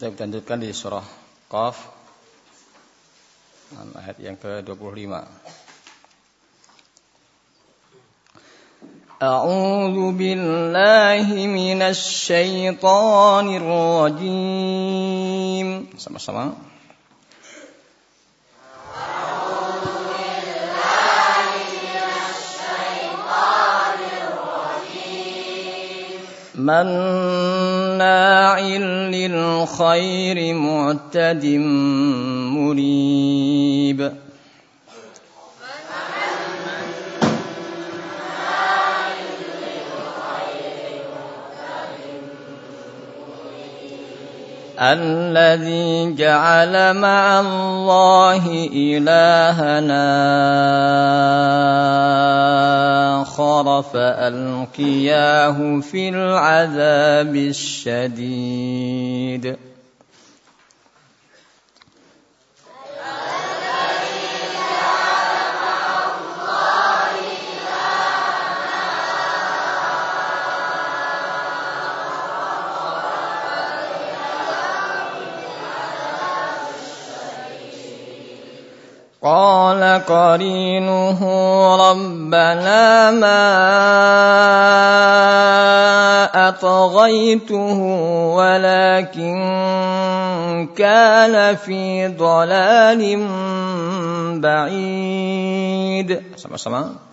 Kita lanjutkan di surah Qaf ayat yang ke-25. أعوذ بالله من الشيطان الرجيم Sama-sama. مناع للخير معتد مريب الذي جعل مع الله إلهنا آخر فألقياه في العذاب الشديد. قال قرينه ربنا ما أطغيته ولكن كان في ضلال بعيد Sama-sama.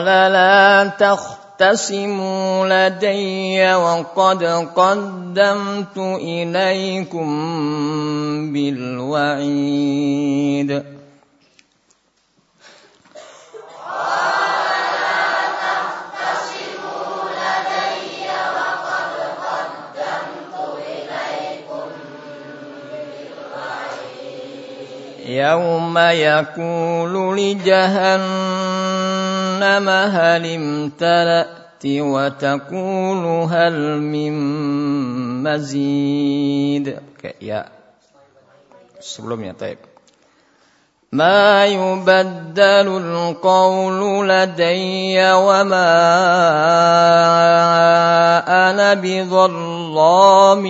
قال لا تختصموا لدي وقد قدمت إليكم بالوعيد. يوم يقول لجهنم هل امتلأت وتقول هل من مزيد Oke, ya. Sebelumnya, taib. ما يبدل القول لدي وما أنا بظلام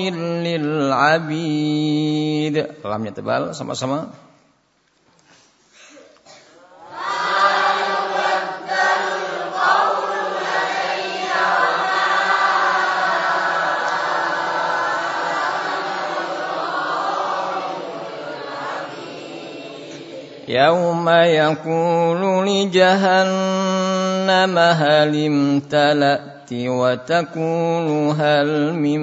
للعبيد Lamnya tebal, sama-sama. يوم يقول لجهنم هل امتلأت وتقول هل من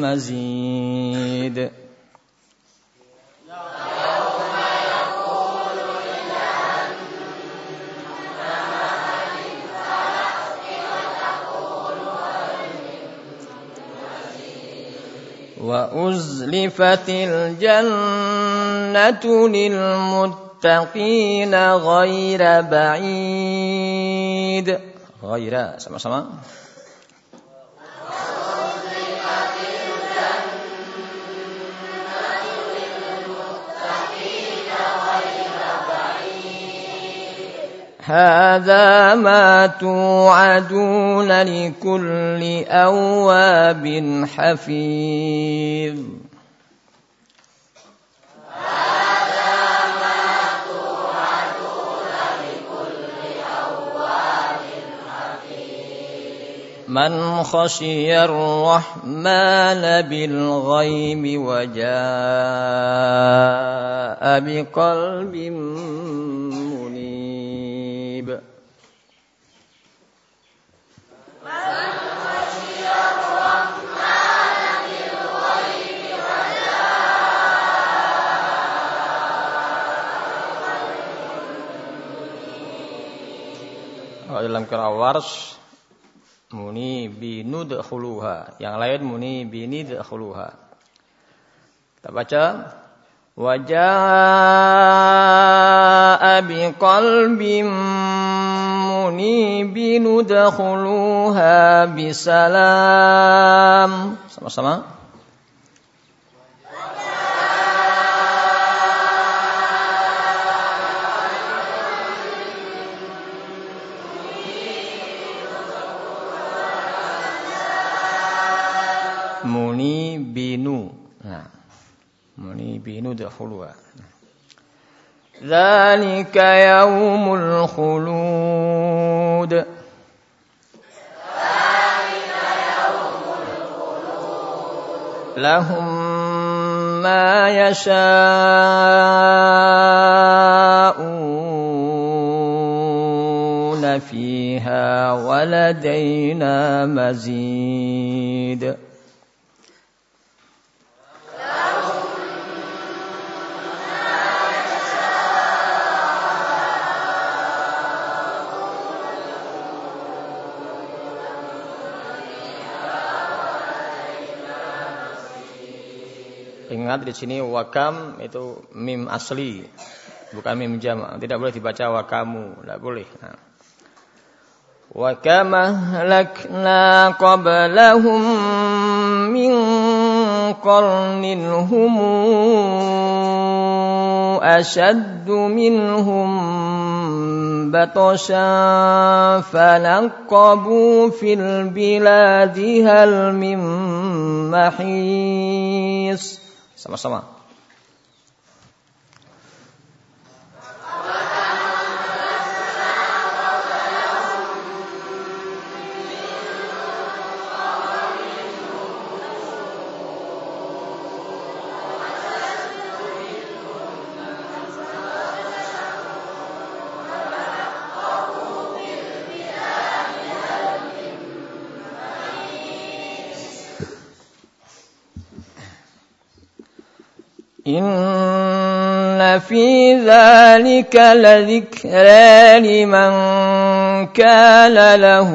مزيد وأزلفت الجنة للمتقين غير بعيد Ghaira, sama-sama. هذا ما توعدون لكل أواب حفيظ. من خشي الرحمن بالغيب وجاء بقلب Kalau dalam kira wars muni binudkhuluha. Yang lain muni binidkhuluha. Kita baca وجاء بقلب منيبين ادخلوها بسلام sama-sama بنود دخلوها ذلك يوم الخلود ذلك يوم الخلود لهم ما يشاءون فيها ولدينا مزيد Ingat di sini wakam itu mim asli, bukan mim jama. Tidak boleh dibaca wakamu, tidak boleh. Nah. وكم أهلكنا قبلهم من قرن هم أشد منهم بطشا فنقبوا في البلاد هل من محيص sama-sama. إن في ذلك لذكرى لمن كان له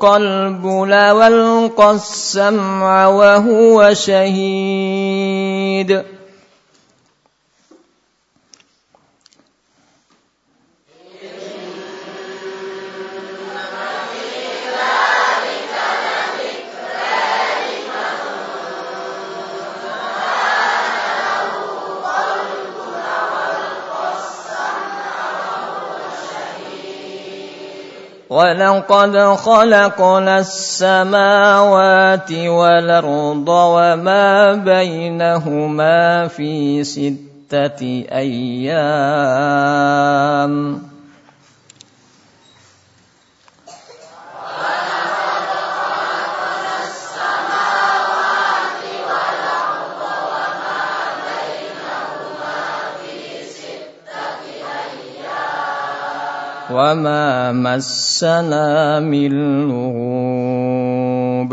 قلب لولقى السمع وهو شهيد ولقد خلقنا السماوات والأرض وما بينهما في ستة أيام وما مسنا من لغوب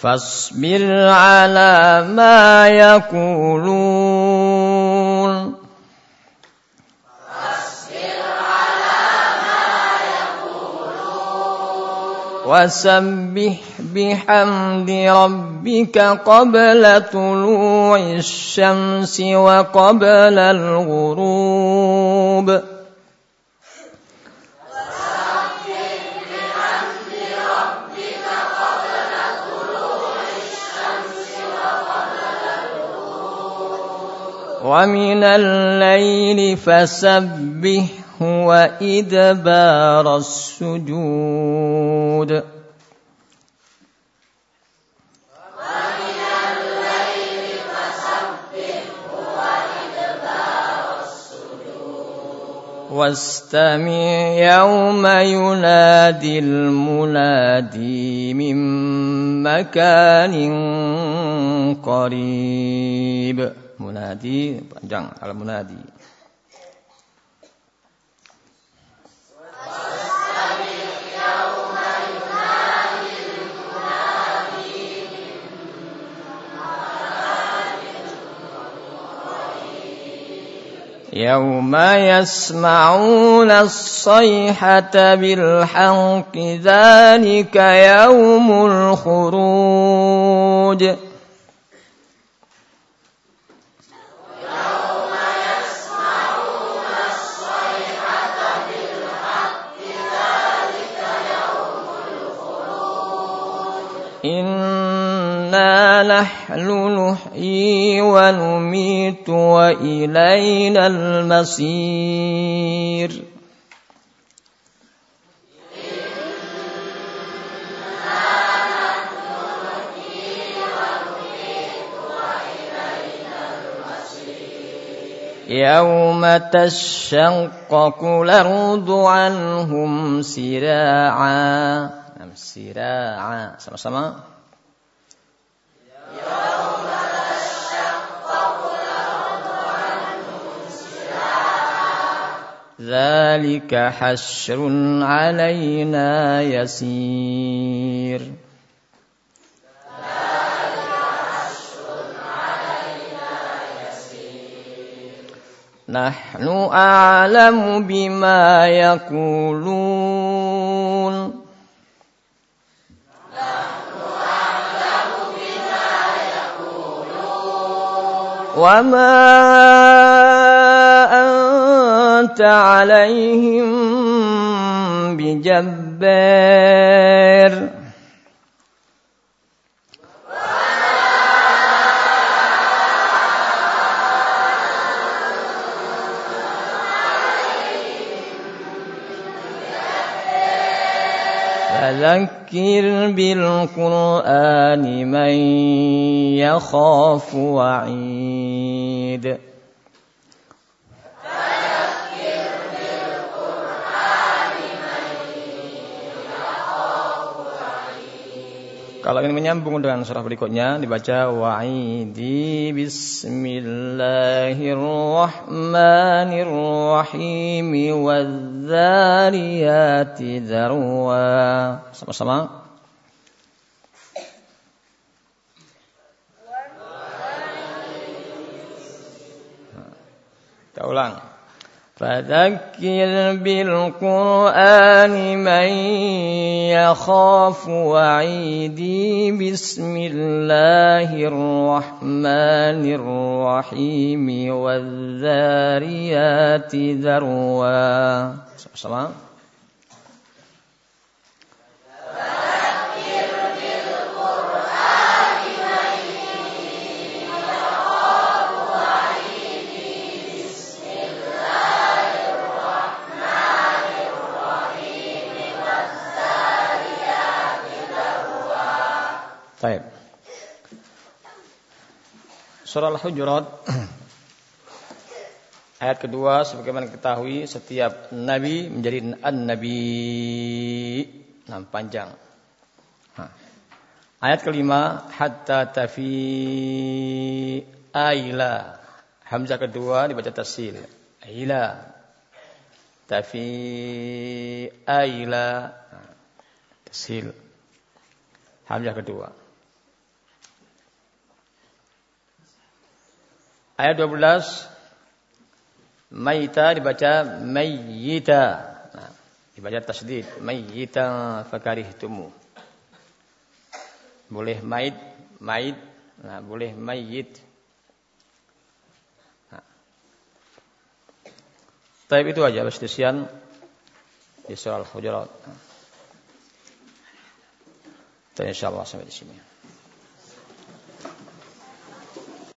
فاصبر على ما يقولون وسبح بحمد ربك قبل طلوع الشمس وقبل الغروب. ومن الليل فسبحه وإدبار السجود. واستمع يوم ينادي المنادي من مكان قريب. منادي panjang. Munadi. يوم يسمعون الصيحة بالحق ذلك يوم الخروج. إنا نحن نحيي ونميت وإلينا المصير. يوم تشقق الأرض عنهم سراعا. نعم سراعا. sama-sama ذلك حشر علينا يسير. نحن أعلم بما يقولون. وما أنت عليهم بجبار. فذكر بالقرآن من يخاف وعيد. Kalau ingin menyambung dengan surah berikutnya dibaca wa'idi bismillahirrahmanirrahim wadzariyati dzarwa. Sama-sama. Kita ulang. فذكر بالقرآن من يخاف وعيدي بسم الله الرحمن الرحيم والذاريات ذروا. Surah Al-Hujurat ayat kedua sebagaimana ketahui setiap nabi menjadi an-nabi nah, panjang. Nah. Ayat kelima hatta tafi aila. Hamzah kedua dibaca tasil. Aila. Tafi aila. Tasil. Hamzah kedua. Ayat 12 Maita dibaca mayyita. Nah, dibaca tasdid. Mayyita fakarihtumu. Boleh mait, mait. Nah, boleh mayyit. Nah. Taib itu aja perselisihan di surah Al-Hujurat. Dan insyaallah sampai di sini.